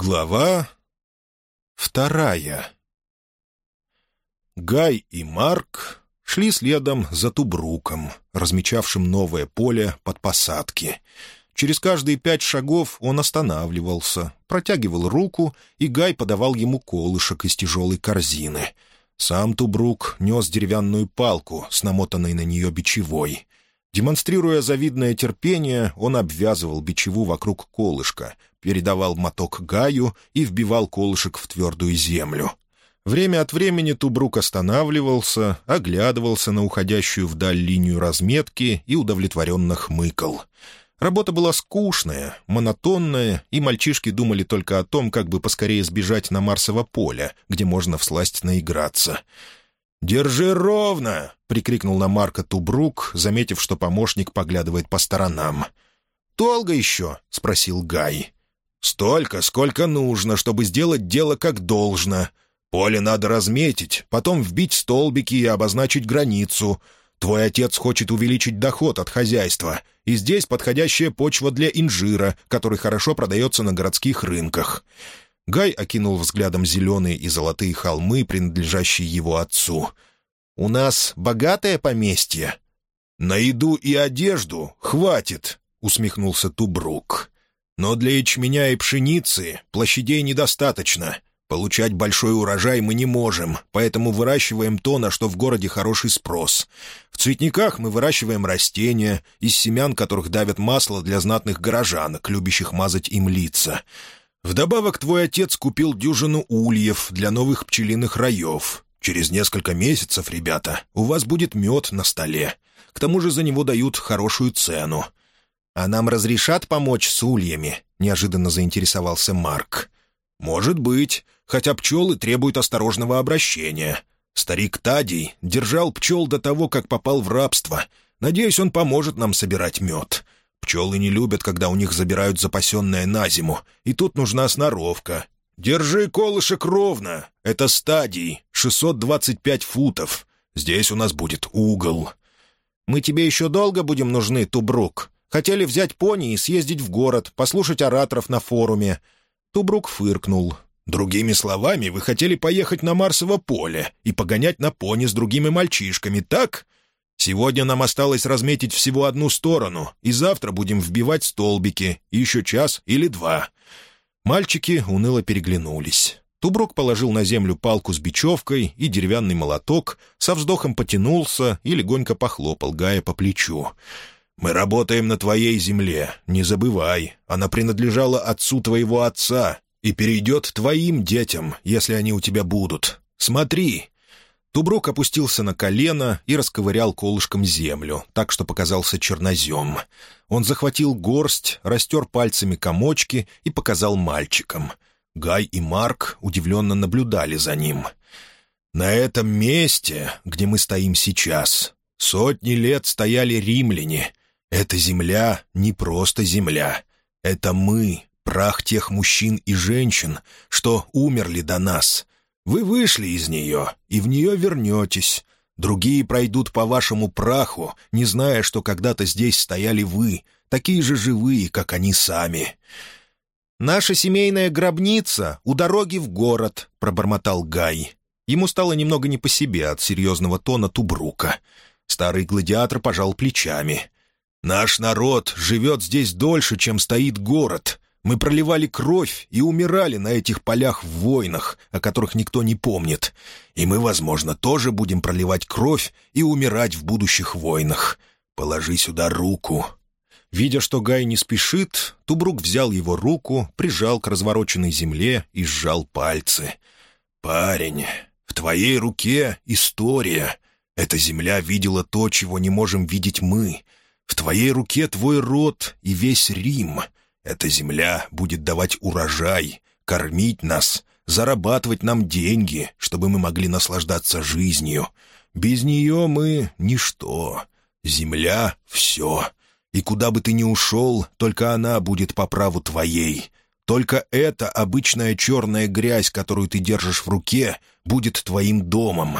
Глава вторая Гай и Марк шли следом за Тубруком, размечавшим новое поле под посадки. Через каждые пять шагов он останавливался, протягивал руку, и Гай подавал ему колышек из тяжелой корзины. Сам Тубрук нес деревянную палку с намотанной на нее бичевой. Демонстрируя завидное терпение, он обвязывал бичеву вокруг колышка, передавал моток Гаю и вбивал колышек в твердую землю. Время от времени Тубрук останавливался, оглядывался на уходящую вдаль линию разметки и удовлетворенно хмыкал. Работа была скучная, монотонная, и мальчишки думали только о том, как бы поскорее сбежать на Марсово поле, где можно всласть наиграться — «Держи ровно!» — прикрикнул на Марка Тубрук, заметив, что помощник поглядывает по сторонам. «Долго еще?» — спросил Гай. «Столько, сколько нужно, чтобы сделать дело как должно. Поле надо разметить, потом вбить столбики и обозначить границу. Твой отец хочет увеличить доход от хозяйства, и здесь подходящая почва для инжира, который хорошо продается на городских рынках. Гай окинул взглядом зеленые и золотые холмы, принадлежащие его отцу. «У нас богатое поместье?» «На еду и одежду хватит», — усмехнулся Тубрук. «Но для ячменя и пшеницы площадей недостаточно. Получать большой урожай мы не можем, поэтому выращиваем то, на что в городе хороший спрос. В цветниках мы выращиваем растения, из семян которых давят масло для знатных горожанок, любящих мазать им лица». Вдобавок твой отец купил дюжину ульев для новых пчелиных раев. Через несколько месяцев, ребята, у вас будет мед на столе. К тому же за него дают хорошую цену. А нам разрешат помочь с ульями?» — неожиданно заинтересовался Марк. «Может быть, хотя пчелы требуют осторожного обращения. Старик Тадий держал пчел до того, как попал в рабство. Надеюсь, он поможет нам собирать мед. Пчелы не любят, когда у них забирают запасенное на зиму, и тут нужна сноровка. Держи колышек ровно. Это стадий, 625 футов. Здесь у нас будет угол. Мы тебе еще долго будем нужны, Тубрук. Хотели взять пони и съездить в город, послушать ораторов на форуме. Тубрук фыркнул. Другими словами, вы хотели поехать на Марсово поле и погонять на пони с другими мальчишками, так? Сегодня нам осталось разметить всего одну сторону, и завтра будем вбивать столбики, еще час или два». Мальчики уныло переглянулись. Туброк положил на землю палку с бечевкой и деревянный молоток, со вздохом потянулся и легонько похлопал Гая по плечу. «Мы работаем на твоей земле, не забывай. Она принадлежала отцу твоего отца и перейдет твоим детям, если они у тебя будут. Смотри, Туброк опустился на колено и расковырял колышком землю, так что показался чернозем. Он захватил горсть, растер пальцами комочки и показал мальчикам. Гай и Марк удивленно наблюдали за ним. «На этом месте, где мы стоим сейчас, сотни лет стояли римляне. Эта земля не просто земля. Это мы, прах тех мужчин и женщин, что умерли до нас». Вы вышли из нее, и в нее вернетесь. Другие пройдут по вашему праху, не зная, что когда-то здесь стояли вы, такие же живые, как они сами». «Наша семейная гробница у дороги в город», — пробормотал Гай. Ему стало немного не по себе от серьезного тона Тубрука. Старый гладиатор пожал плечами. «Наш народ живет здесь дольше, чем стоит город. Мы проливали кровь и умирали на этих полях в войнах, о которых никто не помнит. И мы, возможно, тоже будем проливать кровь и умирать в будущих войнах. Положи сюда руку». Видя, что Гай не спешит, Тубрук взял его руку, прижал к развороченной земле и сжал пальцы. «Парень, в твоей руке история. Эта земля видела то, чего не можем видеть мы. В твоей руке твой род и весь Рим. Эта земля будет давать урожай, кормить нас, зарабатывать нам деньги, чтобы мы могли наслаждаться жизнью. Без нее мы — ничто. Земля — все. И куда бы ты ни ушел, только она будет по праву твоей. Только эта обычная черная грязь, которую ты держишь в руке, будет твоим домом».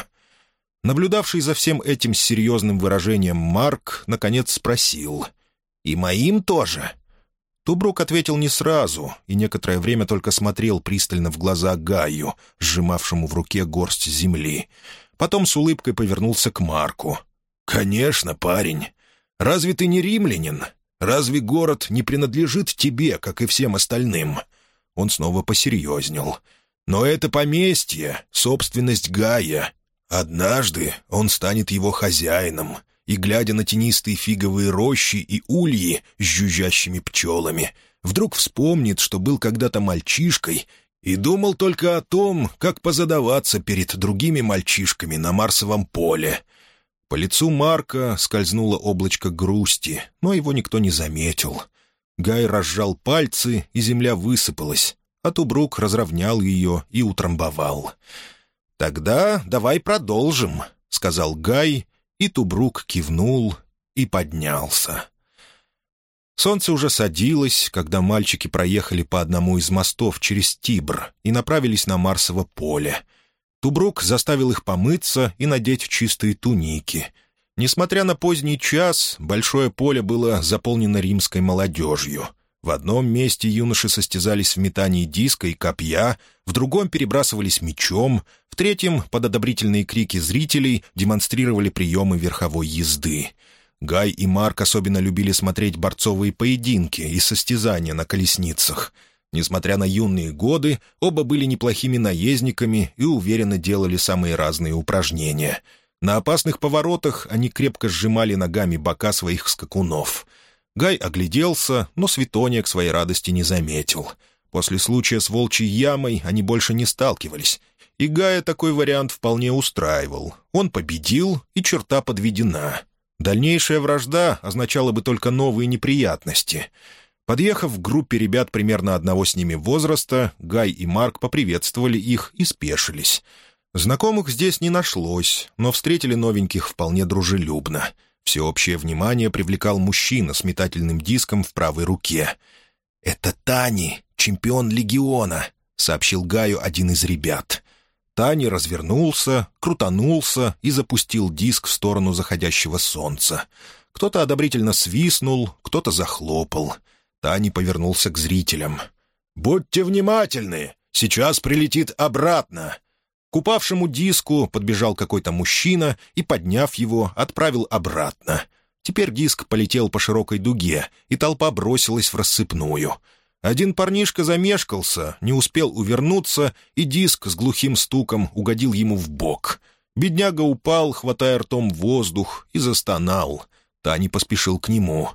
Наблюдавший за всем этим с серьезным выражением Марк, наконец спросил. «И моим тоже?» Тубрук ответил не сразу и некоторое время только смотрел пристально в глаза Гаю, сжимавшему в руке горсть земли. Потом с улыбкой повернулся к Марку. «Конечно, парень. Разве ты не римлянин? Разве город не принадлежит тебе, как и всем остальным?» Он снова посерьезнел. «Но это поместье, собственность Гая. Однажды он станет его хозяином, и, глядя на тенистые фиговые рощи и ульи с жужжащими пчелами, вдруг вспомнит, что был когда-то мальчишкой и думал только о том, как позадаваться перед другими мальчишками на Марсовом поле. По лицу Марка скользнуло облачко грусти, но его никто не заметил. Гай разжал пальцы, и земля высыпалась, а Тубрук разровнял ее и утрамбовал. «Тогда давай продолжим», — сказал Гай, и Тубрук кивнул и поднялся. Солнце уже садилось, когда мальчики проехали по одному из мостов через Тибр и направились на Марсово поле. Тубрук заставил их помыться и надеть чистые туники. Несмотря на поздний час, большое поле было заполнено римской молодежью. В одном месте юноши состязались в метании диска и копья, в другом перебрасывались мечом, в третьем, под одобрительные крики зрителей, демонстрировали приемы верховой езды. Гай и Марк особенно любили смотреть борцовые поединки и состязания на колесницах. Несмотря на юные годы, оба были неплохими наездниками и уверенно делали самые разные упражнения. На опасных поворотах они крепко сжимали ногами бока своих скакунов — Гай огляделся, но Светония к своей радости не заметил. После случая с волчьей ямой они больше не сталкивались, и Гая такой вариант вполне устраивал. Он победил, и черта подведена. Дальнейшая вражда означала бы только новые неприятности. Подъехав к группе ребят примерно одного с ними возраста, Гай и Марк поприветствовали их и спешились. Знакомых здесь не нашлось, но встретили новеньких вполне дружелюбно — Всеобщее внимание привлекал мужчина с метательным диском в правой руке. «Это Тани, чемпион легиона», — сообщил Гаю один из ребят. Тани развернулся, крутанулся и запустил диск в сторону заходящего солнца. Кто-то одобрительно свистнул, кто-то захлопал. Тани повернулся к зрителям. «Будьте внимательны! Сейчас прилетит обратно. К упавшему диску подбежал какой-то мужчина и, подняв его, отправил обратно. Теперь диск полетел по широкой дуге, и толпа бросилась в рассыпную. Один парнишка замешкался, не успел увернуться, и диск с глухим стуком угодил ему в бок. Бедняга упал, хватая ртом воздух, и застонал. Тани поспешил к нему.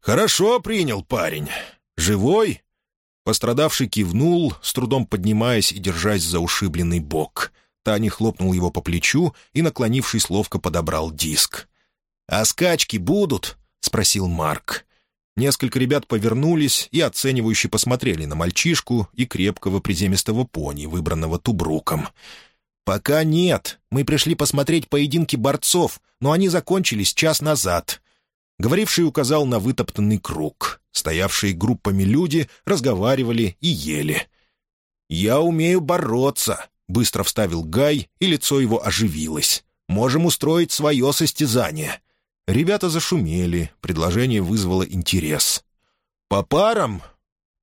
«Хорошо принял парень. Живой?» Пострадавший кивнул, с трудом поднимаясь и держась за ушибленный бок. Таня хлопнул его по плечу и, наклонившись, ловко подобрал диск. «А скачки будут?» — спросил Марк. Несколько ребят повернулись и оценивающе посмотрели на мальчишку и крепкого приземистого пони, выбранного Тубруком. «Пока нет. Мы пришли посмотреть поединки борцов, но они закончились час назад». Говоривший указал на вытоптанный круг. Стоявшие группами люди разговаривали и ели. «Я умею бороться», — быстро вставил Гай, и лицо его оживилось. «Можем устроить свое состязание». Ребята зашумели, предложение вызвало интерес. «По парам?»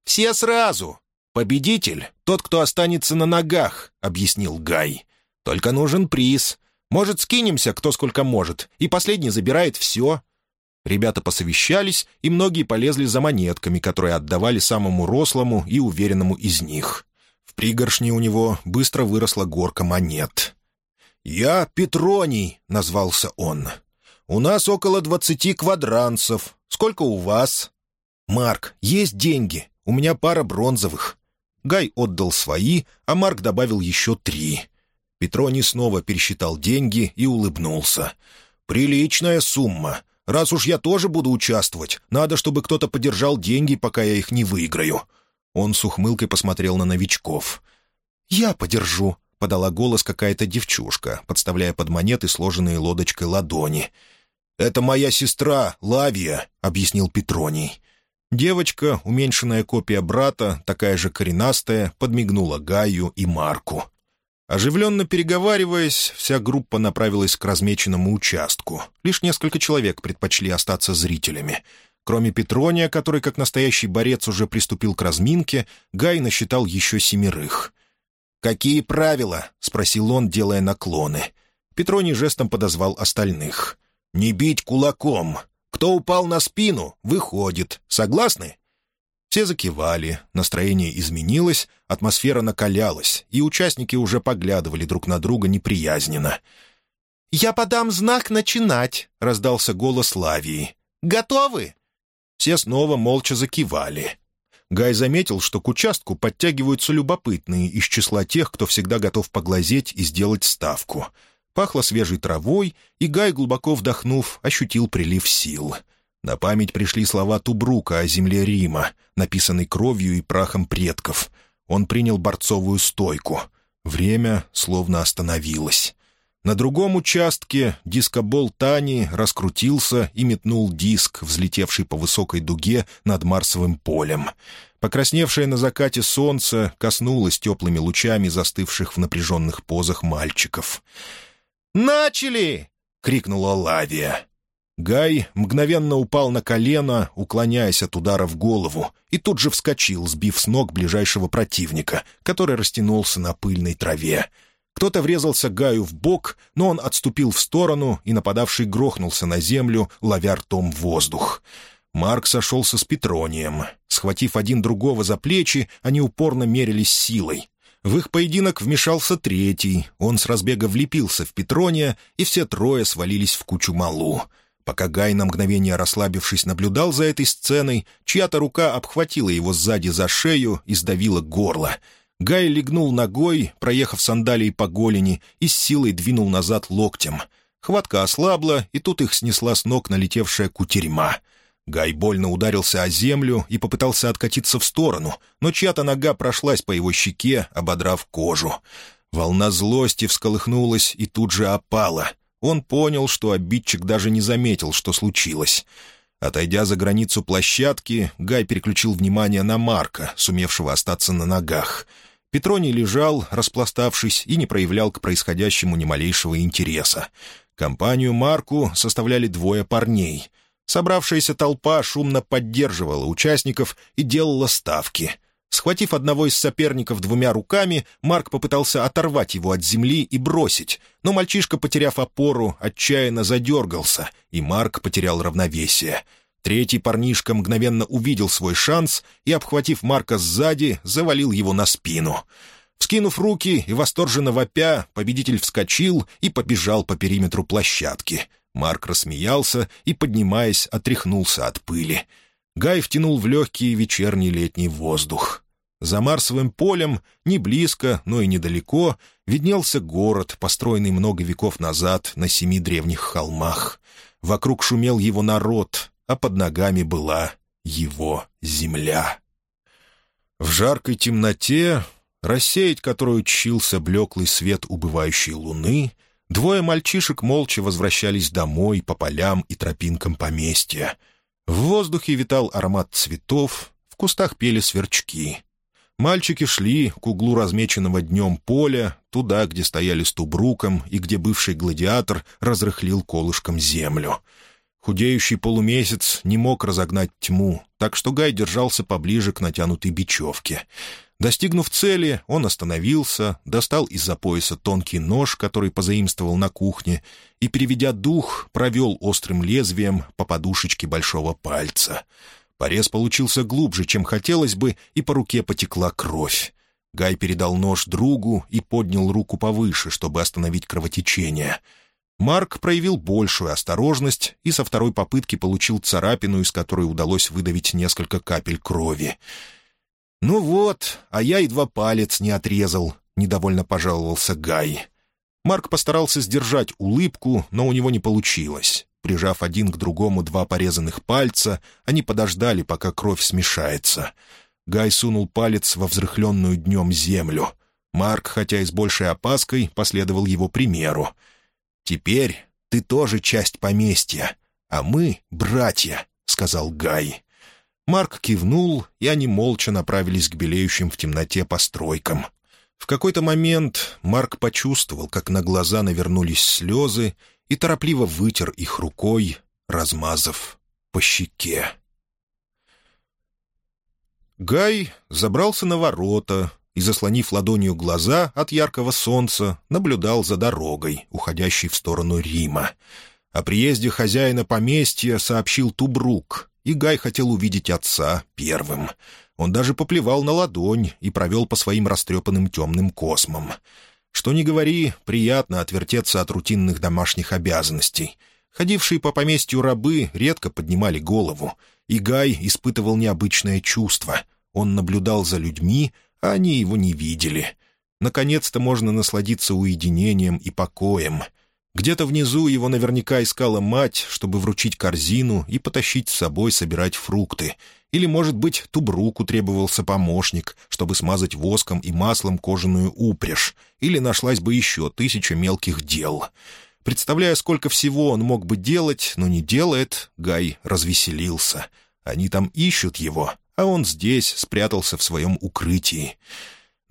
«Все сразу. Победитель — тот, кто останется на ногах», — объяснил Гай. «Только нужен приз. Может, скинемся, кто сколько может, и последний забирает все. Ребята посовещались, и многие полезли за монетками, которые отдавали самому рослому и уверенному из них. В пригоршне у него быстро выросла горка монет. «Я Петроний», — назвался он. «У нас около двадцати квадранцев. Сколько у вас?» «Марк, есть деньги. У меня пара бронзовых». Гай отдал свои, а Марк добавил еще три. Петроний снова пересчитал деньги и улыбнулся. «Приличная сумма. Раз уж я тоже буду участвовать, надо, чтобы кто-то подержал деньги, пока я их не выиграю». Он с ухмылкой посмотрел на новичков. «Я подержу», — подала голос какая-то девчушка, подставляя под монеты сложенные лодочкой ладони. «Это моя сестра, Лавия», — объяснил Петроний. Девочка, уменьшенная копия брата, такая же коренастая, подмигнула Гаю и Марку. Оживленно переговариваясь, вся группа направилась к размеченному участку. Лишь несколько человек предпочли остаться зрителями. Кроме Петрония, который, как настоящий борец, уже приступил к разминке, Гай насчитал еще семерых. «Какие правила?» — спросил он, делая наклоны. Петроний жестом подозвал остальных. «Не бить кулаком. Кто упал на спину, выходит. Согласны?» Все закивали, настроение изменилось, атмосфера накалялась, и участники уже поглядывали друг на друга неприязненно. «Я подам знак начинать», — раздался голос Лавии. «Готовы?» Все снова молча закивали. Гай заметил, что к участку подтягиваются любопытные из числа тех, кто всегда готов поглазеть и сделать ставку. Пахло свежей травой, и Гай, глубоко вдохнув, ощутил прилив сил — на память пришли слова Тубрука о земле Рима, написанной кровью и прахом предков. Он принял борцовую стойку. Время словно остановилось. На другом участке дискобол Тани раскрутился и метнул диск, взлетевший по высокой дуге над Марсовым полем. Покрасневшее на закате солнце коснулось теплыми лучами застывших в напряженных позах мальчиков. «Начали!» — крикнула Лавия. Гай мгновенно упал на колено, уклоняясь от удара в голову, и тут же вскочил, сбив с ног ближайшего противника, который растянулся на пыльной траве. Кто-то врезался Гаю в бок, но он отступил в сторону, и нападавший грохнулся на землю, ловя ртом воздух. Марк сошелся с Петронием. Схватив один другого за плечи, они упорно мерились силой. В их поединок вмешался третий. Он с разбега влепился в Петрония, и все трое свалились в кучу малу. Пока Гай на мгновение расслабившись наблюдал за этой сценой, чья-то рука обхватила его сзади за шею и сдавила горло. Гай легнул ногой, проехав сандалией по голени, и с силой двинул назад локтем. Хватка ослабла, и тут их снесла с ног налетевшая кутерьма. Гай больно ударился о землю и попытался откатиться в сторону, но чья-то нога прошлась по его щеке, ободрав кожу. Волна злости всколыхнулась и тут же опала — он понял, что обидчик даже не заметил, что случилось. Отойдя за границу площадки, Гай переключил внимание на Марка, сумевшего остаться на ногах. Петроний лежал, распластавшись, и не проявлял к происходящему ни малейшего интереса. Компанию Марку составляли двое парней. Собравшаяся толпа шумно поддерживала участников и делала ставки — Схватив одного из соперников двумя руками, Марк попытался оторвать его от земли и бросить, но мальчишка, потеряв опору, отчаянно задергался, и Марк потерял равновесие. Третий парнишка мгновенно увидел свой шанс и, обхватив Марка сзади, завалил его на спину. Вскинув руки и восторженно вопя, победитель вскочил и побежал по периметру площадки. Марк рассмеялся и, поднимаясь, отряхнулся от пыли. Гай втянул в легкий вечерний летний воздух. За Марсовым полем, не близко, но и недалеко, виднелся город, построенный много веков назад на семи древних холмах. Вокруг шумел его народ, а под ногами была его земля. В жаркой темноте, рассеять которую чился блеклый свет убывающей луны, двое мальчишек молча возвращались домой по полям и тропинкам поместья — в воздухе витал аромат цветов, в кустах пели сверчки. Мальчики шли к углу размеченного днем поля, туда, где стояли с тубруком и где бывший гладиатор разрыхлил колышком землю. Худеющий полумесяц не мог разогнать тьму, так что Гай держался поближе к натянутой бечевке. Достигнув цели, он остановился, достал из-за пояса тонкий нож, который позаимствовал на кухне, и, переведя дух, провел острым лезвием по подушечке большого пальца. Порез получился глубже, чем хотелось бы, и по руке потекла кровь. Гай передал нож другу и поднял руку повыше, чтобы остановить кровотечение. Марк проявил большую осторожность и со второй попытки получил царапину, из которой удалось выдавить несколько капель крови. «Ну вот, а я едва палец не отрезал», — недовольно пожаловался Гай. Марк постарался сдержать улыбку, но у него не получилось. Прижав один к другому два порезанных пальца, они подождали, пока кровь смешается. Гай сунул палец во взрыхленную днем землю. Марк, хотя и с большей опаской, последовал его примеру. «Теперь ты тоже часть поместья, а мы — братья», — сказал Гай. Марк кивнул, и они молча направились к белеющим в темноте постройкам. В какой-то момент Марк почувствовал, как на глаза навернулись слезы, и торопливо вытер их рукой, размазав по щеке. Гай забрался на ворота и, заслонив ладонью глаза от яркого солнца, наблюдал за дорогой, уходящей в сторону Рима. О приезде хозяина поместья сообщил Тубрук, и Гай хотел увидеть отца первым. Он даже поплевал на ладонь и провел по своим растрепанным темным космам. Что ни говори, приятно отвертеться от рутинных домашних обязанностей. Ходившие по поместью рабы редко поднимали голову, и Гай испытывал необычное чувство. Он наблюдал за людьми, а они его не видели. Наконец-то можно насладиться уединением и покоем — где-то внизу его наверняка искала мать, чтобы вручить корзину и потащить с собой собирать фрукты. Или, может быть, Тубруку требовался помощник, чтобы смазать воском и маслом кожаную упряжь. Или нашлась бы еще тысяча мелких дел. Представляя, сколько всего он мог бы делать, но не делает, Гай развеселился. Они там ищут его, а он здесь спрятался в своем укрытии.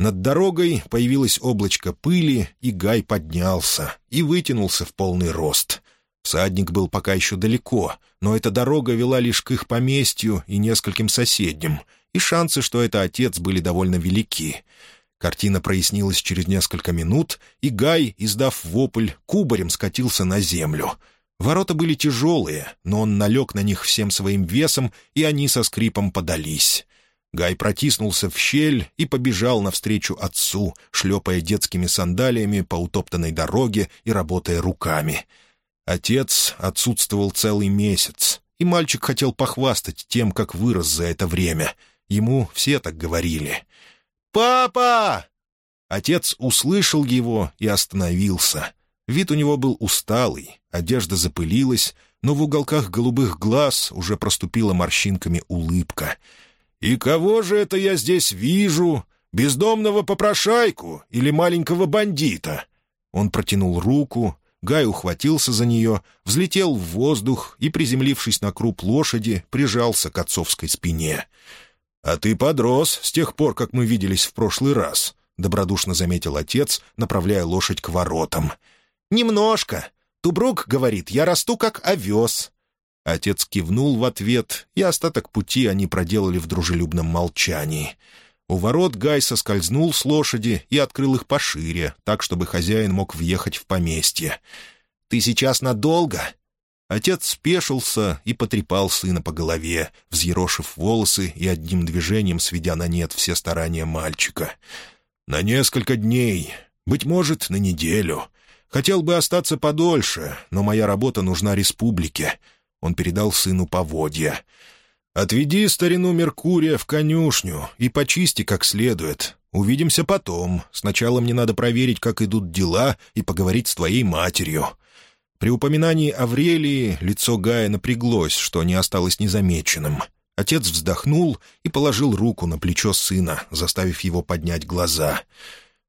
Над дорогой появилось облачко пыли, и Гай поднялся и вытянулся в полный рост. Всадник был пока еще далеко, но эта дорога вела лишь к их поместью и нескольким соседним, и шансы, что это отец, были довольно велики. Картина прояснилась через несколько минут, и Гай, издав вопль, кубарем скатился на землю. Ворота были тяжелые, но он налег на них всем своим весом, и они со скрипом подались. Гай протиснулся в щель и побежал навстречу отцу, шлепая детскими сандалиями по утоптанной дороге и работая руками. Отец отсутствовал целый месяц, и мальчик хотел похвастать тем, как вырос за это время. Ему все так говорили. «Папа!» Отец услышал его и остановился. Вид у него был усталый, одежда запылилась, но в уголках голубых глаз уже проступила морщинками улыбка — «И кого же это я здесь вижу? Бездомного попрошайку или маленького бандита?» Он протянул руку, Гай ухватился за нее, взлетел в воздух и, приземлившись на круп лошади, прижался к отцовской спине. «А ты подрос с тех пор, как мы виделись в прошлый раз», — добродушно заметил отец, направляя лошадь к воротам. «Немножко. Тубрук говорит, я расту как овес. Отец кивнул в ответ, и остаток пути они проделали в дружелюбном молчании. У ворот Гай соскользнул с лошади и открыл их пошире, так, чтобы хозяин мог въехать в поместье. «Ты сейчас надолго?» Отец спешился и потрепал сына по голове, взъерошив волосы и одним движением сведя на нет все старания мальчика. «На несколько дней, быть может, на неделю. Хотел бы остаться подольше, но моя работа нужна республике. Он передал сыну поводья. «Отведи старину Меркурия в конюшню и почисти как следует. Увидимся потом. Сначала мне надо проверить, как идут дела, и поговорить с твоей матерью». При упоминании Аврелии лицо Гая напряглось, что не осталось незамеченным. Отец вздохнул и положил руку на плечо сына, заставив его поднять глаза.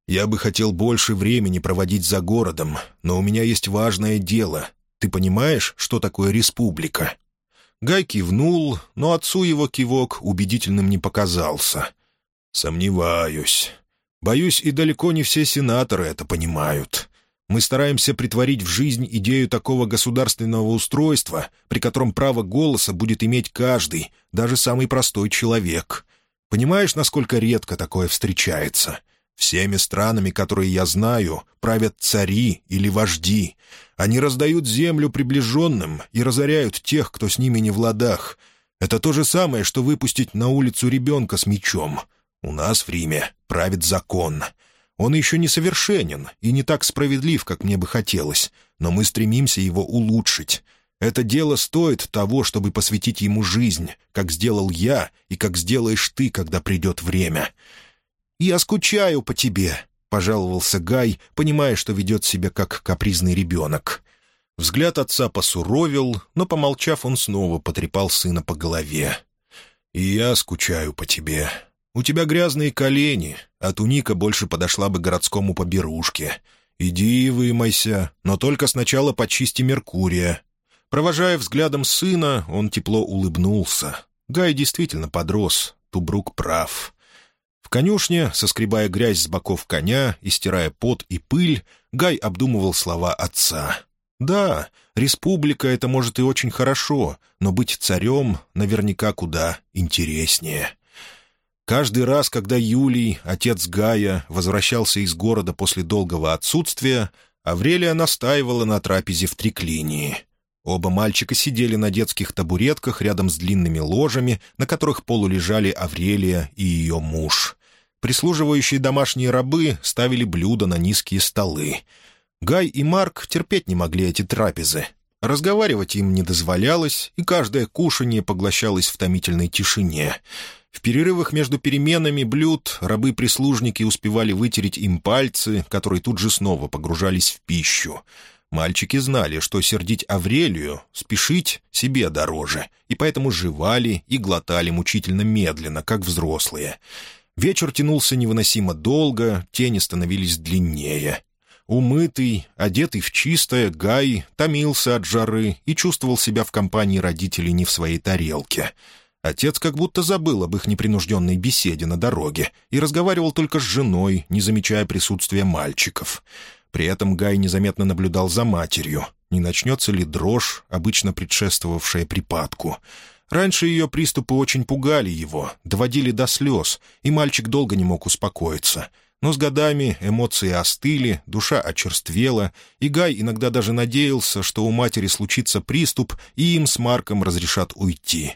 «Я бы хотел больше времени проводить за городом, но у меня есть важное дело, ты понимаешь, что такое республика?» Гай кивнул, но отцу его кивок убедительным не показался. «Сомневаюсь. Боюсь, и далеко не все сенаторы это понимают. Мы стараемся притворить в жизнь идею такого государственного устройства, при котором право голоса будет иметь каждый, даже самый простой человек. Понимаешь, насколько редко такое встречается?» Всеми странами, которые я знаю, правят цари или вожди. Они раздают землю приближенным и разоряют тех, кто с ними не в ладах. Это то же самое, что выпустить на улицу ребенка с мечом. У нас в Риме правит закон. Он еще не совершенен и не так справедлив, как мне бы хотелось, но мы стремимся его улучшить. Это дело стоит того, чтобы посвятить ему жизнь, как сделал я и как сделаешь ты, когда придет время. «Я скучаю по тебе», — пожаловался Гай, понимая, что ведет себя как капризный ребенок. Взгляд отца посуровил, но, помолчав, он снова потрепал сына по голове. «И я скучаю по тебе. У тебя грязные колени, а туника больше подошла бы городскому поберушке. Иди и вымойся, но только сначала почисти Меркурия». Провожая взглядом сына, он тепло улыбнулся. Гай действительно подрос, Тубрук прав конюшне, соскребая грязь с боков коня и стирая пот и пыль, Гай обдумывал слова отца. «Да, республика — это может и очень хорошо, но быть царем наверняка куда интереснее». Каждый раз, когда Юлий, отец Гая, возвращался из города после долгого отсутствия, Аврелия настаивала на трапезе в триклинии. Оба мальчика сидели на детских табуретках рядом с длинными ложами, на которых полулежали Аврелия и ее муж. Прислуживающие домашние рабы ставили блюда на низкие столы. Гай и Марк терпеть не могли эти трапезы. Разговаривать им не дозволялось, и каждое кушанье поглощалось в томительной тишине — в перерывах между переменами блюд рабы-прислужники успевали вытереть им пальцы, которые тут же снова погружались в пищу. Мальчики знали, что сердить Аврелию, спешить себе дороже, и поэтому жевали и глотали мучительно медленно, как взрослые. Вечер тянулся невыносимо долго, тени становились длиннее. Умытый, одетый в чистое, Гай томился от жары и чувствовал себя в компании родителей не в своей тарелке — Отец как будто забыл об их непринужденной беседе на дороге и разговаривал только с женой, не замечая присутствия мальчиков. При этом Гай незаметно наблюдал за матерью. Не начнется ли дрожь, обычно предшествовавшая припадку? Раньше ее приступы очень пугали его, доводили до слез, и мальчик долго не мог успокоиться. Но с годами эмоции остыли, душа очерствела, и Гай иногда даже надеялся, что у матери случится приступ, и им с Марком разрешат уйти.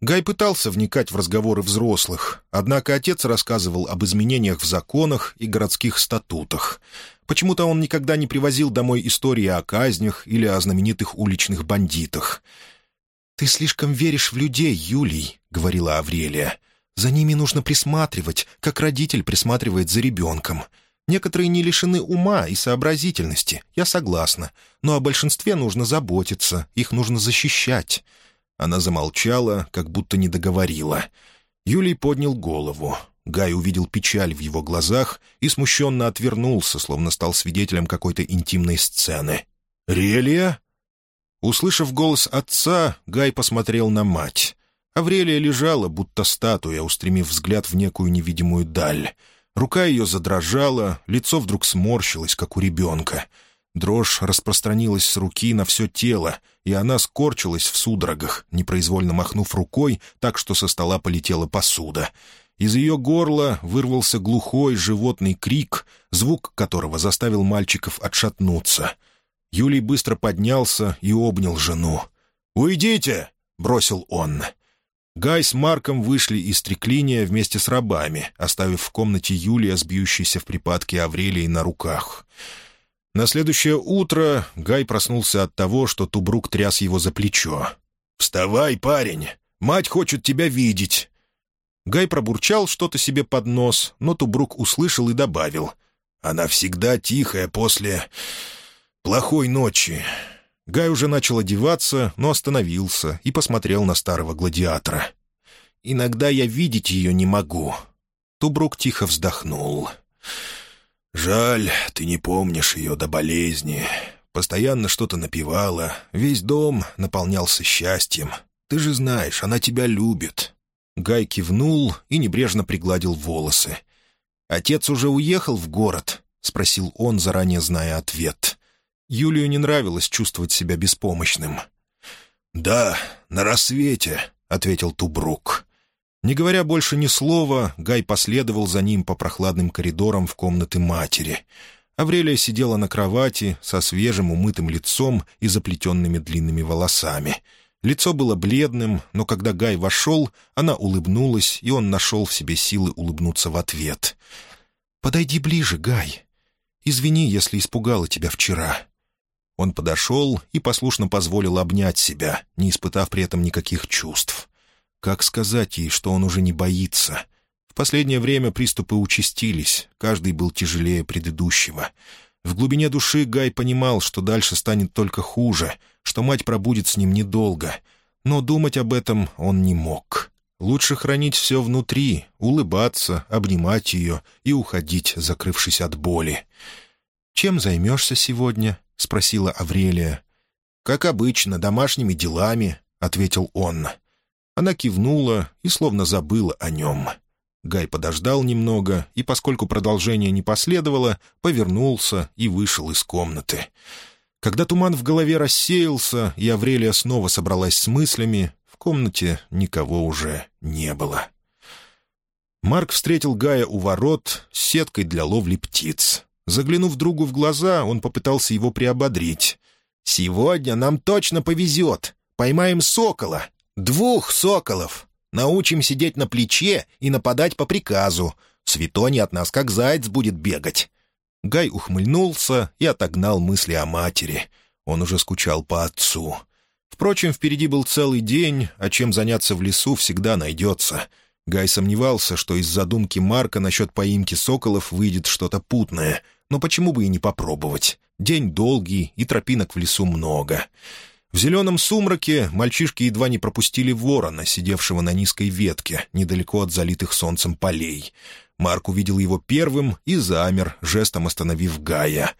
Гай пытался вникать в разговоры взрослых, однако отец рассказывал об изменениях в законах и городских статутах. Почему-то он никогда не привозил домой истории о казнях или о знаменитых уличных бандитах. «Ты слишком веришь в людей, Юлий», — говорила Аврелия. «За ними нужно присматривать, как родитель присматривает за ребенком. Некоторые не лишены ума и сообразительности, я согласна, но о большинстве нужно заботиться, их нужно защищать». Она замолчала, как будто не договорила. Юлий поднял голову. Гай увидел печаль в его глазах и смущенно отвернулся, словно стал свидетелем какой-то интимной сцены. «Релия?» Услышав голос отца, Гай посмотрел на мать. Аврелия лежала, будто статуя, устремив взгляд в некую невидимую даль. Рука ее задрожала, лицо вдруг сморщилось, как у ребенка — Дрожь распространилась с руки на все тело, и она скорчилась в судорогах, непроизвольно махнув рукой, так что со стола полетела посуда. Из ее горла вырвался глухой животный крик, звук которого заставил мальчиков отшатнуться. Юлий быстро поднялся и обнял жену. «Уйдите!» — бросил он. Гай с Марком вышли из треклиния вместе с рабами, оставив в комнате Юлия с бьющейся в припадке Аврелии на руках. На следующее утро Гай проснулся от того, что Тубрук тряс его за плечо. «Вставай, парень! Мать хочет тебя видеть!» Гай пробурчал что-то себе под нос, но Тубрук услышал и добавил. «Она всегда тихая после... плохой ночи». Гай уже начал одеваться, но остановился и посмотрел на старого гладиатора. «Иногда я видеть ее не могу». Тубрук тихо вздохнул. «Жаль, ты не помнишь ее до болезни. Постоянно что-то напевала, весь дом наполнялся счастьем. Ты же знаешь, она тебя любит». Гай кивнул и небрежно пригладил волосы. «Отец уже уехал в город?» — спросил он, заранее зная ответ. Юлию не нравилось чувствовать себя беспомощным. «Да, на рассвете», — ответил Тубрук. Не говоря больше ни слова, Гай последовал за ним по прохладным коридорам в комнаты матери. Аврелия сидела на кровати со свежим умытым лицом и заплетенными длинными волосами. Лицо было бледным, но когда Гай вошел, она улыбнулась, и он нашел в себе силы улыбнуться в ответ. «Подойди ближе, Гай. Извини, если испугала тебя вчера». Он подошел и послушно позволил обнять себя, не испытав при этом никаких чувств. Как сказать ей, что он уже не боится? В последнее время приступы участились, каждый был тяжелее предыдущего. В глубине души Гай понимал, что дальше станет только хуже, что мать пробудет с ним недолго. Но думать об этом он не мог. Лучше хранить все внутри, улыбаться, обнимать ее и уходить, закрывшись от боли. «Чем займешься сегодня?» — спросила Аврелия. «Как обычно, домашними делами», — ответил он. Она кивнула и словно забыла о нем. Гай подождал немного, и, поскольку продолжение не последовало, повернулся и вышел из комнаты. Когда туман в голове рассеялся, и Аврелия снова собралась с мыслями, в комнате никого уже не было. Марк встретил Гая у ворот с сеткой для ловли птиц. Заглянув другу в глаза, он попытался его приободрить. «Сегодня нам точно повезет. Поймаем сокола. Двух соколов. Научим сидеть на плече и нападать по приказу. Светоний от нас как заяц будет бегать». Гай ухмыльнулся и отогнал мысли о матери. Он уже скучал по отцу. Впрочем, впереди был целый день, а чем заняться в лесу всегда найдется. Гай сомневался, что из задумки Марка насчет поимки соколов выйдет что-то путное, но почему бы и не попробовать? День долгий, и тропинок в лесу много. В зеленом сумраке мальчишки едва не пропустили ворона, сидевшего на низкой ветке, недалеко от залитых солнцем полей. Марк увидел его первым и замер, жестом остановив Гая.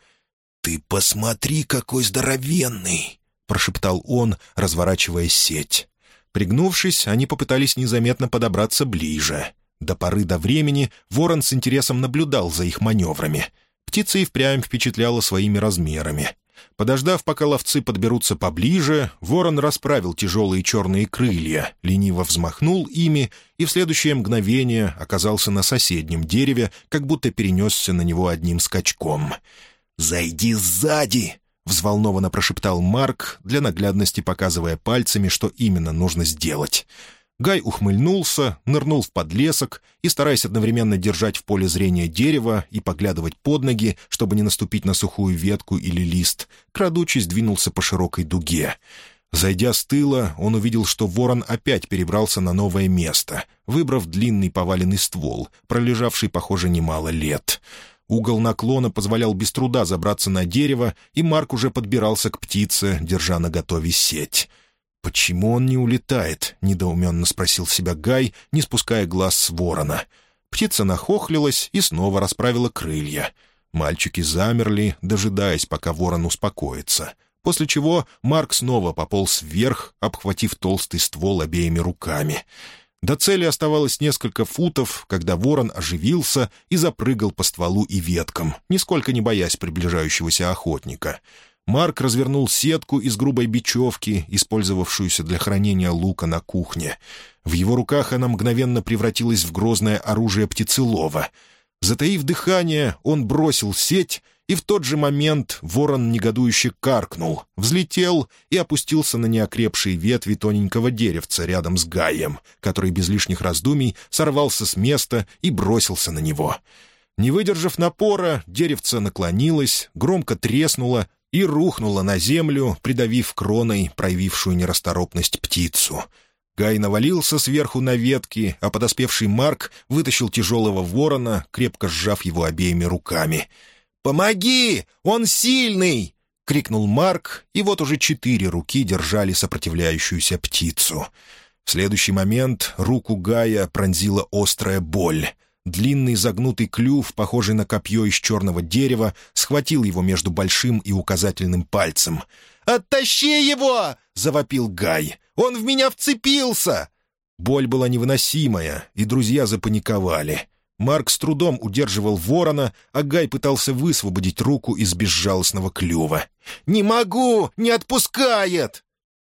«Ты посмотри, какой здоровенный!» — прошептал он, разворачивая сеть. Пригнувшись, они попытались незаметно подобраться ближе. До поры до времени ворон с интересом наблюдал за их маневрами. Птица и впрямь впечатляла своими размерами. Подождав, пока ловцы подберутся поближе, ворон расправил тяжелые черные крылья, лениво взмахнул ими и в следующее мгновение оказался на соседнем дереве, как будто перенесся на него одним скачком. «Зайди сзади!» — взволнованно прошептал Марк, для наглядности показывая пальцами, что именно нужно сделать. Гай ухмыльнулся, нырнул в подлесок и, стараясь одновременно держать в поле зрения дерево и поглядывать под ноги, чтобы не наступить на сухую ветку или лист, крадучись двинулся по широкой дуге. Зайдя с тыла, он увидел, что ворон опять перебрался на новое место, выбрав длинный поваленный ствол, пролежавший, похоже, немало лет. Угол наклона позволял без труда забраться на дерево, и Марк уже подбирался к птице, держа на готове сеть. «Почему он не улетает?» — недоуменно спросил себя Гай, не спуская глаз с ворона. Птица нахохлилась и снова расправила крылья. Мальчики замерли, дожидаясь, пока ворон успокоится. После чего Марк снова пополз вверх, обхватив толстый ствол обеими руками. До цели оставалось несколько футов, когда ворон оживился и запрыгал по стволу и веткам, нисколько не боясь приближающегося охотника — Марк развернул сетку из грубой бечевки, использовавшуюся для хранения лука на кухне. В его руках она мгновенно превратилась в грозное оружие птицелова. Затаив дыхание, он бросил сеть, и в тот же момент ворон негодующе каркнул, взлетел и опустился на неокрепшие ветви тоненького деревца рядом с Гаем, который без лишних раздумий сорвался с места и бросился на него. Не выдержав напора, деревце наклонилось, громко треснуло, и рухнула на землю, придавив кроной проявившую нерасторопность птицу. Гай навалился сверху на ветки, а подоспевший Марк вытащил тяжелого ворона, крепко сжав его обеими руками. «Помоги! Он сильный!» — крикнул Марк, и вот уже четыре руки держали сопротивляющуюся птицу. В следующий момент руку Гая пронзила острая боль — Длинный загнутый клюв, похожий на копье из черного дерева, схватил его между большим и указательным пальцем. «Оттащи его!» — завопил Гай. «Он в меня вцепился!» Боль была невыносимая, и друзья запаниковали. Марк с трудом удерживал ворона, а Гай пытался высвободить руку из безжалостного клюва. «Не могу! Не отпускает!»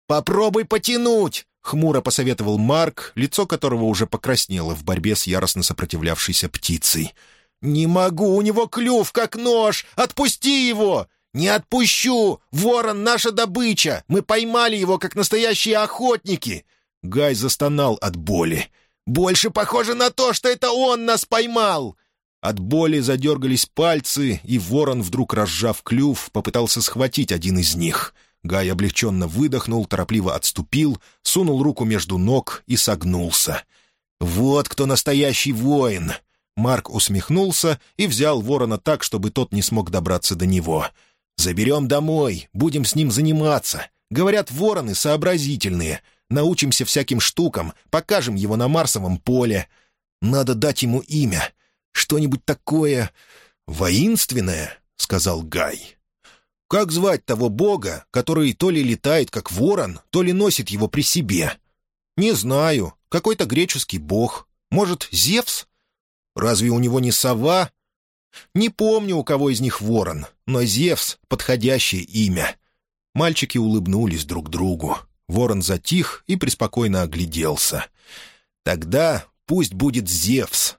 «Попробуй потянуть!» Хмуро посоветовал Марк, лицо которого уже покраснело в борьбе с яростно сопротивлявшейся птицей. «Не могу, у него клюв, как нож! Отпусти его!» «Не отпущу! Ворон — наша добыча! Мы поймали его, как настоящие охотники!» Гай застонал от боли. «Больше похоже на то, что это он нас поймал!» От боли задергались пальцы, и ворон, вдруг разжав клюв, попытался схватить один из них — Гай облегченно выдохнул, торопливо отступил, сунул руку между ног и согнулся. «Вот кто настоящий воин!» Марк усмехнулся и взял ворона так, чтобы тот не смог добраться до него. «Заберем домой, будем с ним заниматься. Говорят, вороны сообразительные. Научимся всяким штукам, покажем его на Марсовом поле. Надо дать ему имя. Что-нибудь такое воинственное», — сказал Гай. Как звать того бога, который то ли летает, как ворон, то ли носит его при себе? Не знаю. Какой-то греческий бог. Может, Зевс? Разве у него не сова? Не помню, у кого из них ворон, но Зевс — подходящее имя. Мальчики улыбнулись друг другу. Ворон затих и преспокойно огляделся. «Тогда пусть будет Зевс»,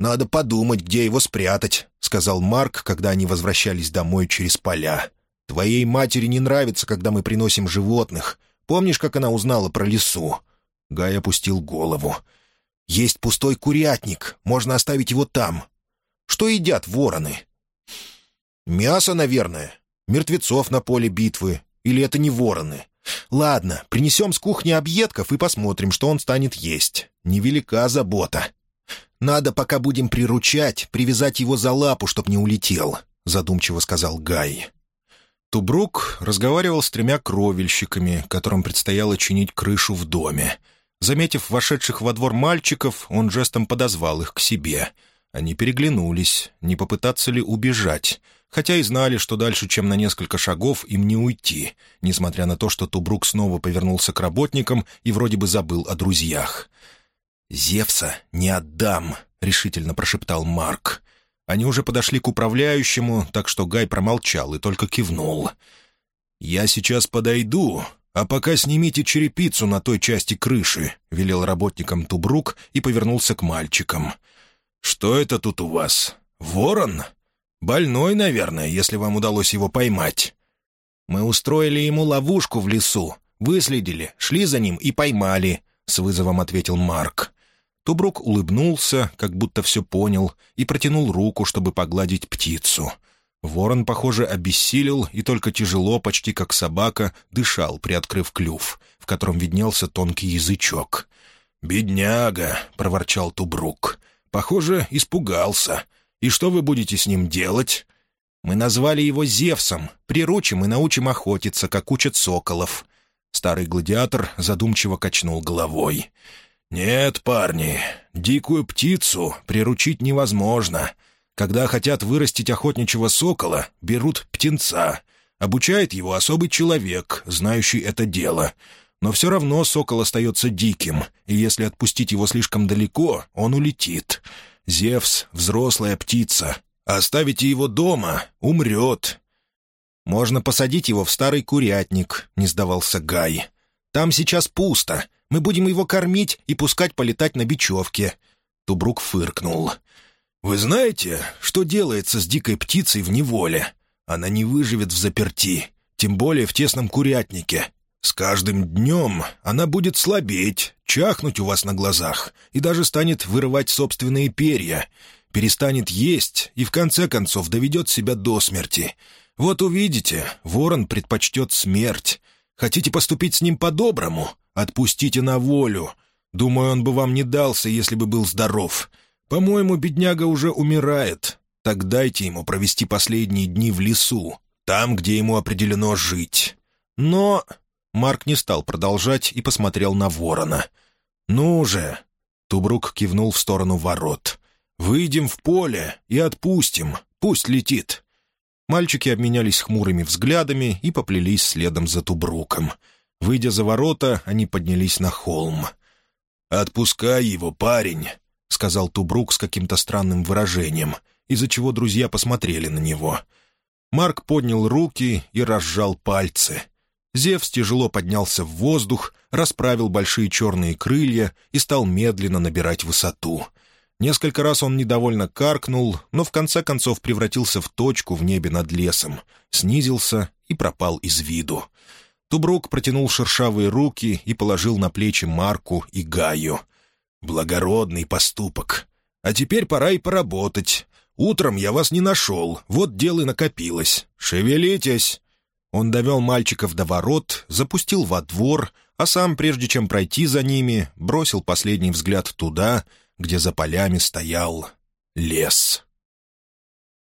«Надо подумать, где его спрятать», — сказал Марк, когда они возвращались домой через поля. «Твоей матери не нравится, когда мы приносим животных. Помнишь, как она узнала про лесу?» Гай опустил голову. «Есть пустой курятник. Можно оставить его там. Что едят вороны?» «Мясо, наверное. Мертвецов на поле битвы. Или это не вороны? Ладно, принесем с кухни объедков и посмотрим, что он станет есть. Невелика забота. Надо, пока будем приручать, привязать его за лапу, чтоб не улетел», — задумчиво сказал Гай. Тубрук разговаривал с тремя кровельщиками, которым предстояло чинить крышу в доме. Заметив вошедших во двор мальчиков, он жестом подозвал их к себе. Они переглянулись, не попытаться ли убежать — хотя и знали, что дальше, чем на несколько шагов, им не уйти, несмотря на то, что Тубрук снова повернулся к работникам и вроде бы забыл о друзьях. «Зевса не отдам», — решительно прошептал Марк. Они уже подошли к управляющему, так что Гай промолчал и только кивнул. «Я сейчас подойду, а пока снимите черепицу на той части крыши», — велел работникам Тубрук и повернулся к мальчикам. «Что это тут у вас? Ворон?» Больной, наверное, если вам удалось его поймать. Мы устроили ему ловушку в лесу, выследили, шли за ним и поймали», — с вызовом ответил Марк. Тубрук улыбнулся, как будто все понял, и протянул руку, чтобы погладить птицу. Ворон, похоже, обессилел и только тяжело, почти как собака, дышал, приоткрыв клюв, в котором виднелся тонкий язычок. «Бедняга!» — проворчал Тубрук. «Похоже, испугался. И что вы будете с ним делать?» «Мы назвали его Зевсом. Приручим и научим охотиться, как учат соколов». Старый гладиатор задумчиво качнул головой. «Нет, парни, дикую птицу приручить невозможно. Когда хотят вырастить охотничьего сокола, берут птенца. Обучает его особый человек, знающий это дело. Но все равно сокол остается диким, и если отпустить его слишком далеко, он улетит. Зевс — взрослая птица. Оставите его дома — умрет. «Можно посадить его в старый курятник», — не сдавался Гай. «Там сейчас пусто. Мы будем его кормить и пускать полетать на бечевке». Тубрук фыркнул. «Вы знаете, что делается с дикой птицей в неволе? Она не выживет в заперти, тем более в тесном курятнике. С каждым днем она будет слабеть, чахнуть у вас на глазах и даже станет вырывать собственные перья, перестанет есть и в конце концов доведет себя до смерти. Вот увидите, ворон предпочтет смерть. Хотите поступить с ним по-доброму? Отпустите на волю. Думаю, он бы вам не дался, если бы был здоров. По-моему, бедняга уже умирает. Так дайте ему провести последние дни в лесу, там, где ему определено жить. Но Марк не стал продолжать и посмотрел на ворона. «Ну же!» — Тубрук кивнул в сторону ворот. «Выйдем в поле и отпустим. Пусть летит». Мальчики обменялись хмурыми взглядами и поплелись следом за Тубруком. Выйдя за ворота, они поднялись на холм. «Отпускай его, парень», — сказал Тубрук с каким-то странным выражением, из-за чего друзья посмотрели на него. Марк поднял руки и разжал пальцы. Зевс тяжело поднялся в воздух, расправил большие черные крылья и стал медленно набирать высоту. Несколько раз он недовольно каркнул, но в конце концов превратился в точку в небе над лесом, снизился и пропал из виду. Тубрук протянул шершавые руки и положил на плечи Марку и Гаю. «Благородный поступок. А теперь пора и поработать. Утром я вас не нашел, вот дело накопилось. Шевелитесь!» Он довел мальчиков до ворот, запустил во двор, а сам, прежде чем пройти за ними, бросил последний взгляд туда, где за полями стоял лес.